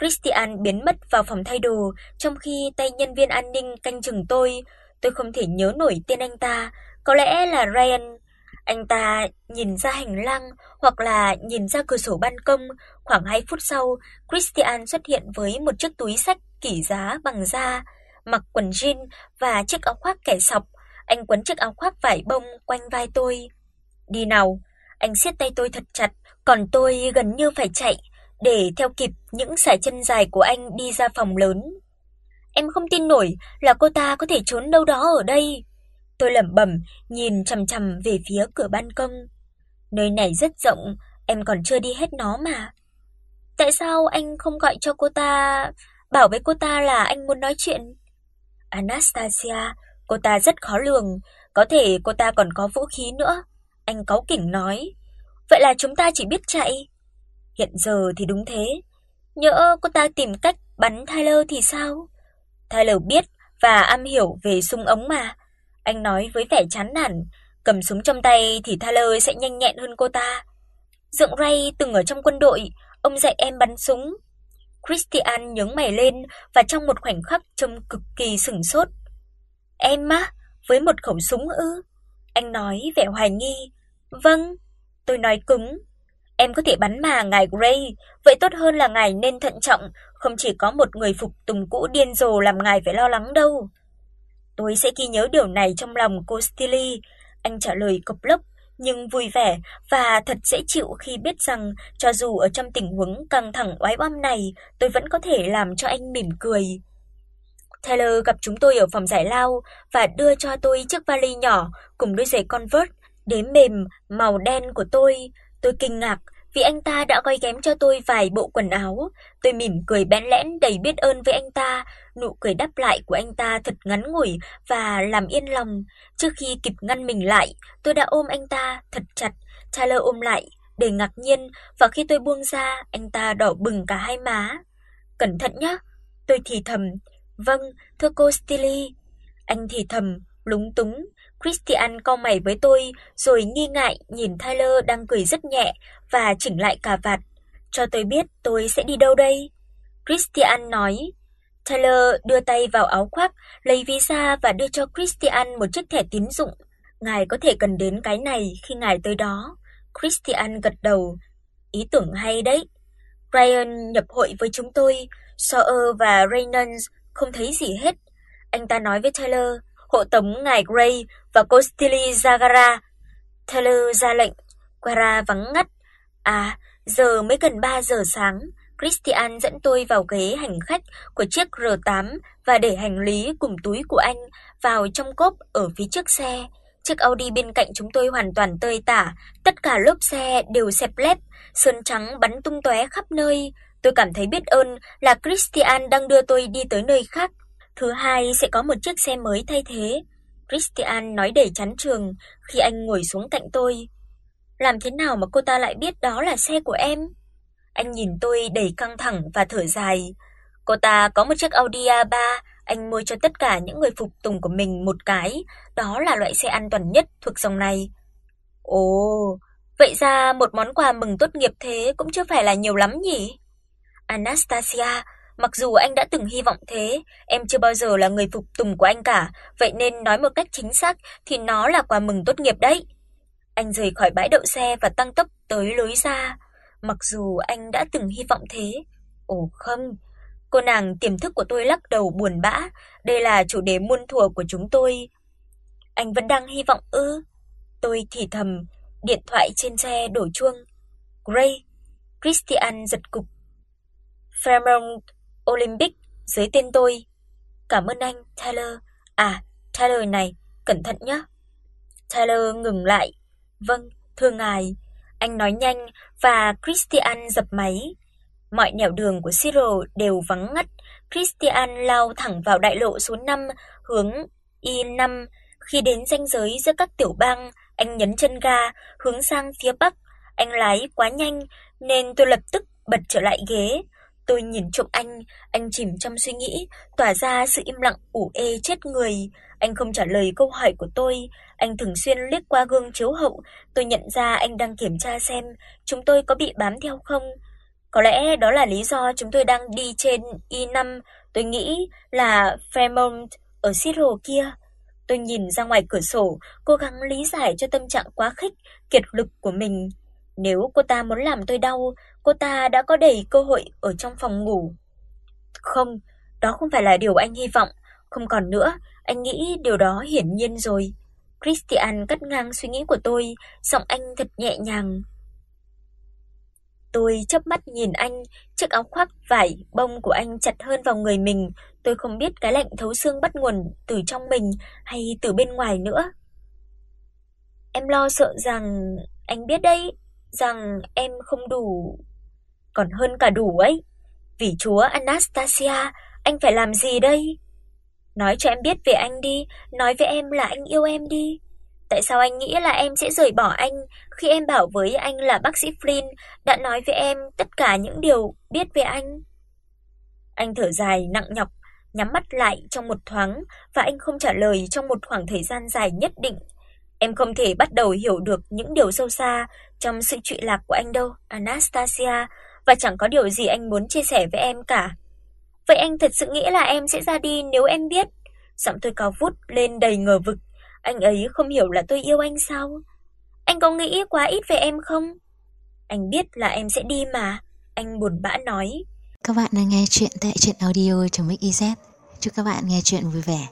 Christian biến mất vào phòng thay đồ, trong khi tay nhân viên an ninh canh chừng tôi. Tôi không thể nhớ nổi tên anh ta, có lẽ là Ryan. Anh ta nhìn ra hành lang hoặc là nhìn ra cửa sổ ban công, khoảng 2 phút sau, Christian xuất hiện với một chiếc túi xách kỷ giá bằng da, mặc quần jean và chiếc áo khoác kẻ sọc. Anh quấn chiếc áo khoác vải bông quanh vai tôi. "Đi nào." Anh siết tay tôi thật chặt, còn tôi gần như phải chạy để theo kịp những sải chân dài của anh đi ra phòng lớn. Em không tin nổi là cô ta có thể trốn đâu đó ở đây. Tôi lẩm bẩm, nhìn chằm chằm về phía cửa ban công. Nơi này rất rộng, em còn chưa đi hết nó mà. Tại sao anh không gọi cho cô ta, bảo với cô ta là anh muốn nói chuyện? Anastasia, cô ta rất khó lường, có thể cô ta còn có vũ khí nữa. Anh cáu kỉnh nói. Vậy là chúng ta chỉ biết chạy. Hiện giờ thì đúng thế. Nhỡ cô ta tìm cách bắn Tyler thì sao? Tyler biết và am hiểu về súng ống mà. Anh nói với vẻ chán nản, cầm súng trong tay thì Tyler sẽ nhanh nhẹn hơn cô ta. Dượng Ray từng ở trong quân đội, ông dạy em bắn súng. Christian nhướng mày lên và trong một khoảnh khắc trông cực kỳ sửng sốt. Em á, với một khẩu súng ư? Anh nói vẻ hoài nghi. Vâng, tôi nói cứng. Em có thể bắn mà ngài Gray, vậy tốt hơn là ngài nên thận trọng, không chỉ có một người phục tùng cũ điên rồ làm ngài phải lo lắng đâu. Tôi sẽ ghi nhớ điều này trong lòng cô Stilly, anh trả lời cộc lốc nhưng vui vẻ và thật dễ chịu khi biết rằng cho dù ở trong tình huống căng thẳng oái oăm này, tôi vẫn có thể làm cho anh mỉm cười. Taylor gặp chúng tôi ở phòng giải lao và đưa cho tôi chiếc vali nhỏ cùng đôi giày Converse đế mềm màu đen của tôi. Tôi kinh ngạc vì anh ta đã gói ghém cho tôi vài bộ quần áo. Tôi mỉm cười bẽn lẽn đầy biết ơn với anh ta, nụ cười đáp lại của anh ta thật ngắn ngủi và làm yên lòng. Trước khi kịp ngăn mình lại, tôi đã ôm anh ta thật chặt. Tyler ôm lại để ngạc nhiên và khi tôi buông ra, anh ta đỏ bừng cả hai má. "Cẩn thận nhé." Tôi thì thầm. "Vâng, thưa cô Stilly." Anh thì thầm, lúng túng, Christian cau mày với tôi rồi nghi ngại nhìn Tyler đang cười rất nhẹ và chỉnh lại cà vạt. Cho tôi biết tôi sẽ đi đâu đây? Christian nói. Tyler đưa tay vào áo khoác, lấy visa và đưa cho Christian một chiếc thẻ tín dụng. Ngài có thể cần đến cái này khi ngài tới đó. Christian gật đầu. Ý tưởng hay đấy. Ryan nhập hội với chúng tôi, Sawyer và Reynolds không thấy gì hết. Anh ta nói với Tyler: hộ tống ngài Gray và cô Stilly Zagara. Taylor ra lệnh, Quara vắng ngắt. À, giờ mới gần 3 giờ sáng, Christian dẫn tôi vào ghế hành khách của chiếc R8 và để hành lý cùng túi của anh vào trong cốp ở phía trước xe. Chiếc Audi bên cạnh chúng tôi hoàn toàn tơi tả, tất cả lốp xe đều xẹp lép, sơn trắng bắn tung tóe khắp nơi. Tôi cảm thấy biết ơn là Christian đang đưa tôi đi tới nơi khác. Thứ hai sẽ có một chiếc xe mới thay thế. Christian nói đầy chán trường khi anh ngồi xuống cạnh tôi. Làm thế nào mà cô ta lại biết đó là xe của em? Anh nhìn tôi đầy căng thẳng và thở dài. Cô ta có một chiếc Audi A3, anh mua cho tất cả những người phục tùng của mình một cái, đó là loại xe an toàn nhất thuộc dòng này. Ồ, vậy ra một món quà mừng tốt nghiệp thế cũng chưa phải là nhiều lắm nhỉ? Anastasia, Mặc dù anh đã từng hy vọng thế, em chưa bao giờ là người phục tùng của anh cả, vậy nên nói một cách chính xác thì nó là quà mừng tốt nghiệp đấy. Anh rời khỏi bãi đậu xe và tăng tốc tới lối ra, mặc dù anh đã từng hy vọng thế. Ồ không, cô nàng tiềm thức của tôi lắc đầu buồn bã, đây là chủ đề muôn thuở của chúng tôi. Anh vẫn đang hy vọng ư? Tôi thì thầm, điện thoại trên xe đổ chuông. Gray, Christian giật cục. Fremont Olympic dưới tên tôi. Cảm ơn anh, Taylor. À, Taylor này, cẩn thận nhé. Taylor ngừng lại. Vâng, thưa ngài. Anh nói nhanh và Christian dập máy. Mọi nẻo đường của Cyril đều vắng ngắt. Christian lao thẳng vào đại lộ số 5 hướng I5. Khi đến ranh giới giữa các tiểu bang, anh nhấn chân ga hướng sang phía bắc. Anh lái quá nhanh nên tôi lập tức bật trở lại ghế. Tôi nhìn trộm anh, anh chìm trong suy nghĩ, tỏa ra sự im lặng ủ ê chết người. Anh không trả lời câu hỏi của tôi, anh thường xuyên liếc qua gương chiếu hậu, tôi nhận ra anh đang kiểm tra xem chúng tôi có bị bám theo không. Có lẽ đó là lý do chúng tôi đang đi trên I5, tôi nghĩ là Fairmont ở Seattle kia. Tôi nhìn ra ngoài cửa sổ, cố gắng lý giải cho tâm trạng quá khích, kiệt lực của mình. Nếu cô ta muốn làm tôi đau, cô ta đã có đầy cơ hội ở trong phòng ngủ. Không, đó không phải là điều anh hy vọng, không còn nữa, anh nghĩ điều đó hiển nhiên rồi. Christian cắt ngang suy nghĩ của tôi, giọng anh thật nhẹ nhàng. Tôi chớp mắt nhìn anh, chiếc áo khoác vải bông của anh chặt hơn vào người mình, tôi không biết cái lạnh thấu xương bắt nguồn từ trong mình hay từ bên ngoài nữa. Em lo sợ rằng anh biết đấy, rằng em không đủ, còn hơn cả đủ ấy. Vì Chúa Anastasia, anh phải làm gì đây? Nói cho em biết về anh đi, nói với em là anh yêu em đi. Tại sao anh nghĩ là em sẽ rời bỏ anh khi em bảo với anh là bác sĩ Flynn đã nói với em tất cả những điều biết về anh? Anh thở dài nặng nhọc, nhắm mắt lại trong một thoáng và anh không trả lời trong một khoảng thời gian dài nhất định. Em không thể bắt đầu hiểu được những điều sâu xa trong sự trụy lạc của anh đâu, Anastasia, và chẳng có điều gì anh muốn chia sẻ với em cả. Vậy anh thật sự nghĩ là em sẽ ra đi nếu em biết? Giọng tôi cao vút lên đầy ngờ vực. Anh ấy không hiểu là tôi yêu anh sao? Anh có nghĩ quá ít về em không? Anh biết là em sẽ đi mà, anh buồn bã nói. Các bạn đang nghe chuyện tại truyện audio.mix.iz. Chúc các bạn nghe chuyện vui vẻ.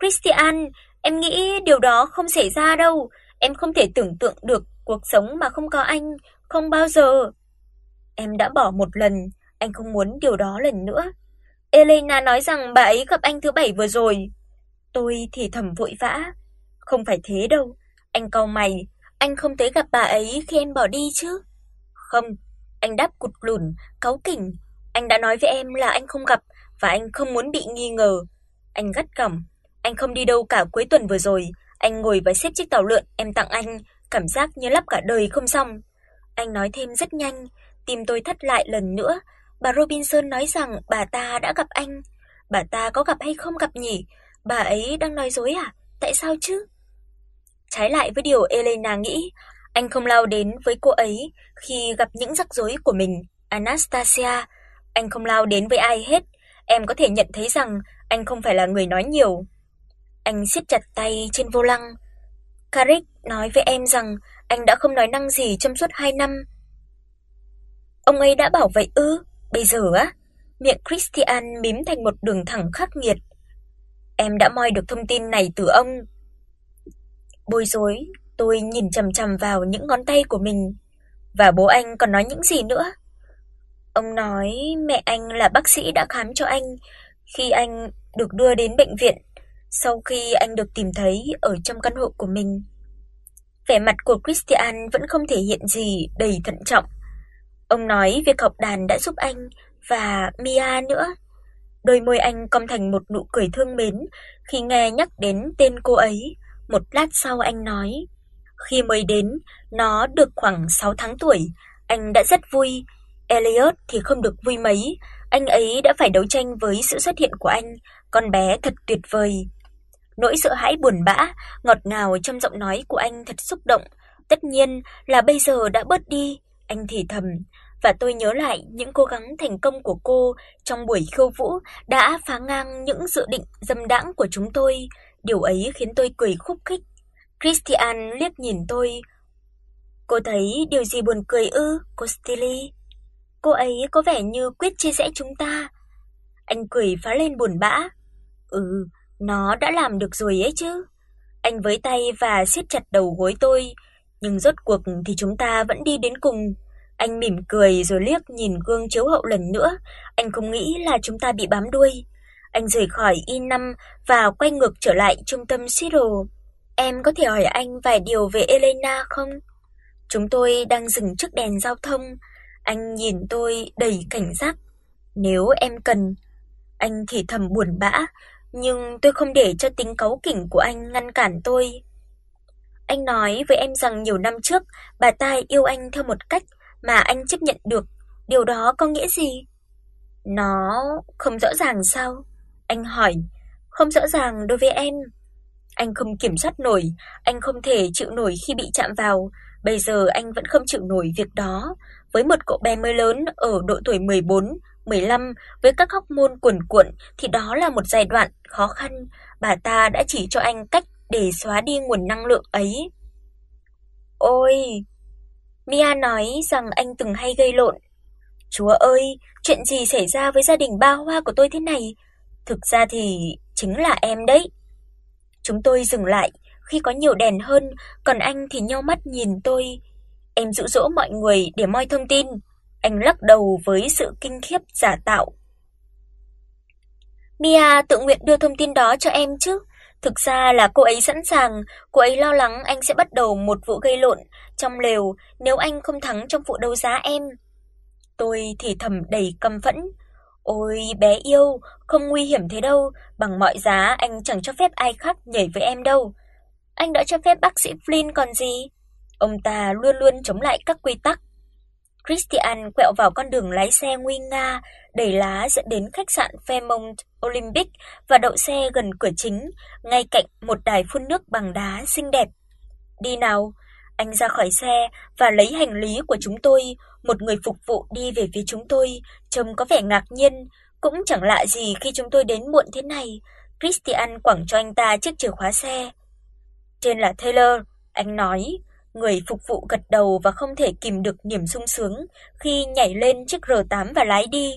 Christian, em nghĩ điều đó không xảy ra đâu. Em không thể tưởng tượng được cuộc sống mà không có anh, không bao giờ. Em đã bỏ một lần, anh không muốn điều đó lần nữa. Elena nói rằng bà ấy gặp anh thứ bảy vừa rồi. Tôi thì thầm vội vã, không phải thế đâu. Anh cau mày, anh không tới gặp bà ấy khi em bỏ đi chứ? Không, anh đáp cụt lùn, cáu kỉnh. Anh đã nói với em là anh không gặp và anh không muốn bị nghi ngờ. Anh gắt gỏng, anh không đi đâu cả cuối tuần vừa rồi, anh ngồi và xếp chiếc tàu lượn em tặng anh, cảm giác như lắp cả đời không xong. Anh nói thêm rất nhanh, tim tôi thắt lại lần nữa. Bà Robinson nói rằng bà ta đã gặp anh. Bà ta có gặp hay không gặp nhỉ? Bà ấy đang nói dối à? Tại sao chứ? Trái lại với điều Elena nghĩ, anh không lao đến với cô ấy khi gặp những rắc rối của mình, Anastasia, anh không lao đến với ai hết, em có thể nhận thấy rằng anh không phải là người nói nhiều. Anh siết chặt tay trên vô lăng. Carrick nói với em rằng anh đã không nói năng gì trong suốt 2 năm. Ông ấy đã bảo vậy ư? Bây giờ á? Miệng Christian mím thành một đường thẳng khắc nghiệt. Em đã moi được thông tin này từ ông Bối rối, tôi nhìn chằm chằm vào những ngón tay của mình. Và bố anh còn nói những gì nữa? Ông nói mẹ anh là bác sĩ đã khám cho anh khi anh được đưa đến bệnh viện sau khi anh được tìm thấy ở trong căn hộ của mình. Vẻ mặt của Christian vẫn không thể hiện gì đầy thận trọng. Ông nói việc học đàn đã giúp anh và Mia nữa. Đôi môi anh cong thành một nụ cười thương mến khi nghe nhắc đến tên cô ấy. Một lát sau anh nói, khi mới đến, nó được khoảng 6 tháng tuổi, anh đã rất vui. Elliot thì không được vui mấy, anh ấy đã phải đấu tranh với sự xuất hiện của anh, con bé thật tuyệt vời. Nỗi sợ hãi buồn bã, ngọt ngào trong giọng nói của anh thật xúc động, tất nhiên là bây giờ đã bớt đi, anh thì thầm, và tôi nhớ lại những cố gắng thành công của cô trong buổi khiêu vũ đã phá ngang những dự định dâm đãng của chúng tôi. Điều ấy khiến tôi cười khúc khích. Christian liếc nhìn tôi. Cô thấy điều gì buồn cười ư, cô Stilly? Cô ấy có vẻ như quyết chia rẽ chúng ta. Anh cười phá lên buồn bã. Ừ, nó đã làm được rồi ấy chứ. Anh với tay và siết chặt đầu gối tôi, nhưng rốt cuộc thì chúng ta vẫn đi đến cùng. Anh mỉm cười rồi liếc nhìn gương chiếu hậu lần nữa, anh không nghĩ là chúng ta bị bám đuôi. Anh rời khỏi Y5 và quay ngược trở lại trung tâm Siro. Em có thể hỏi anh vài điều về Elena không? Chúng tôi đang dừng trước đèn giao thông. Anh nhìn tôi đầy cảnh giác. Nếu em cần, anh thì thầm buồn bã, nhưng tôi không để cho tính cáu kỉnh của anh ngăn cản tôi. Anh nói với em rằng nhiều năm trước, bà ta yêu anh theo một cách mà anh chấp nhận được. Điều đó có nghĩa gì? Nó không rõ ràng sao? Anh hỏi, không rõ ràng đối với em. Anh không kiểm soát nổi, anh không thể chịu nổi khi bị chạm vào, bây giờ anh vẫn không chịu nổi việc đó, với một cậu bé mới lớn ở độ tuổi 14, 15 với các hormone cuồn cuộn thì đó là một giai đoạn khó khăn, bà ta đã chỉ cho anh cách để xóa đi nguồn năng lượng ấy. Ôi, Mia nói rằng anh từng hay gây lộn. Chúa ơi, chuyện gì xảy ra với gia đình ba hoa của tôi thế này? Thực ra thì chính là em đấy. Chúng tôi dừng lại khi có nhiều đèn hơn, còn anh thì nheo mắt nhìn tôi. Em dụ dỗ mọi người để moi thông tin. Anh lắc đầu với sự kinh khiếp giả tạo. Mia tự nguyện đưa thông tin đó cho em chứ? Thực ra là cô ấy sẵn sàng, cô ấy lo lắng anh sẽ bắt đầu một vụ gây lộn trong lều nếu anh không thắng trong vụ đấu giá em. Tôi thì thầm đầy căm phẫn. Ôi bé yêu, không nguy hiểm thế đâu, bằng mọi giá anh chẳng cho phép ai khác nhảy với em đâu. Anh đã cho phép bác sĩ Flynn còn gì? Ông ta luôn luôn chống lại các quy tắc. Christian quẹo vào con đường lái xe nguy nga, đẩy lá dẫn đến khách sạn Fairmont Olympic và đậu xe gần cửa chính, ngay cạnh một đài phun nước bằng đá xinh đẹp. "Đi nào." Anh ra khỏi xe và lấy hành lý của chúng tôi, một người phục vụ đi về phía chúng tôi, trông có vẻ ngạc nhiên, cũng chẳng lạ gì khi chúng tôi đến muộn thế này. Christian quẳng cho anh ta chiếc chìa khóa xe. "Tên là Taylor," anh nói, Người phục vụ gật đầu và không thể kìm được niềm sung sướng khi nhảy lên chiếc R8 và lái đi.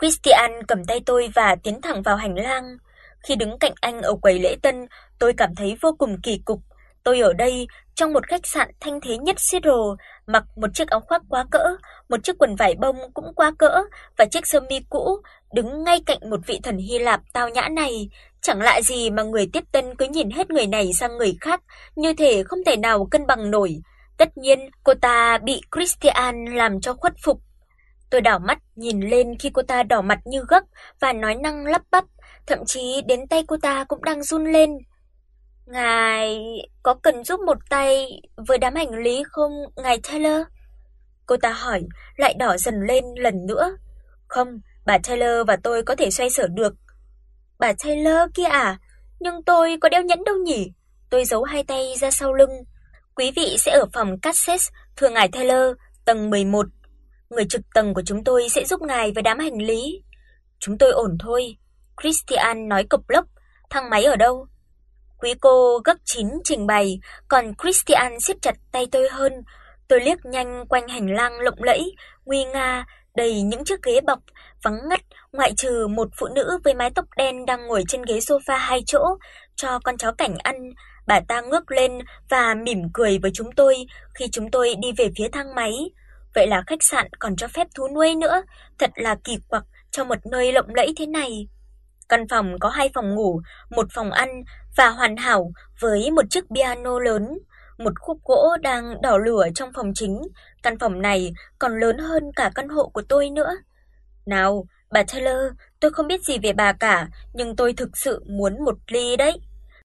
Christian cầm tay tôi và tiến thẳng vào hành lang. Khi đứng cạnh anh ở quầy lễ tân, tôi cảm thấy vô cùng kỳ cục. Tôi ở đây trong một khách sạn thanh thế nhất Seattle, mặc một chiếc áo khoác quá cỡ, một chiếc quần vải bông cũng quá cỡ và chiếc sơ mi cũ, đứng ngay cạnh một vị thần Hy Lạp tao nhã này, chẳng lạ gì mà người tiếp tân cứ nhìn hết người này sang người khác, như thể không thể nào cân bằng nổi. Tất nhiên, cô ta bị Christian làm cho khuất phục. Tôi đảo mắt nhìn lên khi cô ta đỏ mặt như gấc và nói năng lắp bắp, thậm chí đến tay cô ta cũng đang run lên. "Ngài có cần giúp một tay với đám hành lý không, ngài Taylor?" Cô ta hỏi, lại đỏ dần lên lần nữa. "Không, bà Taylor và tôi có thể xoay sở được." "Bà Taylor kia à? Nhưng tôi có đeo nhẫn đâu nhỉ?" Tôi giấu hai tay ra sau lưng. "Quý vị sẽ ở phòng cassette, thường ngài Taylor, tầng 11. Người trực tầng của chúng tôi sẽ giúp ngài với đám hành lý." "Chúng tôi ổn thôi." Christian nói cộc lốc, "Thang máy ở đâu?" Quý cô gấp chín trình bày, còn Christian siết chặt tay tôi hơn. Tôi liếc nhanh quanh hành lang lộng lẫy, nguy nga, đầy những chiếc ghế bọc, vắng ngắt ngoại trừ một phụ nữ với mái tóc đen đang ngồi trên ghế sofa hai chỗ cho con chó cảnh ăn. Bà ta ngước lên và mỉm cười với chúng tôi khi chúng tôi đi về phía thang máy. Vậy là khách sạn còn cho phép thú nuôi nữa, thật là kỳ quặc cho một nơi lộng lẫy thế này. Căn phòng có hai phòng ngủ, một phòng ăn và hoàn hảo với một chiếc piano lớn, một khúc gỗ đang đỏ lửa trong phòng chính. Căn phòng này còn lớn hơn cả căn hộ của tôi nữa. Nào, bà Taylor, tôi không biết gì về bà cả, nhưng tôi thực sự muốn một ly đấy.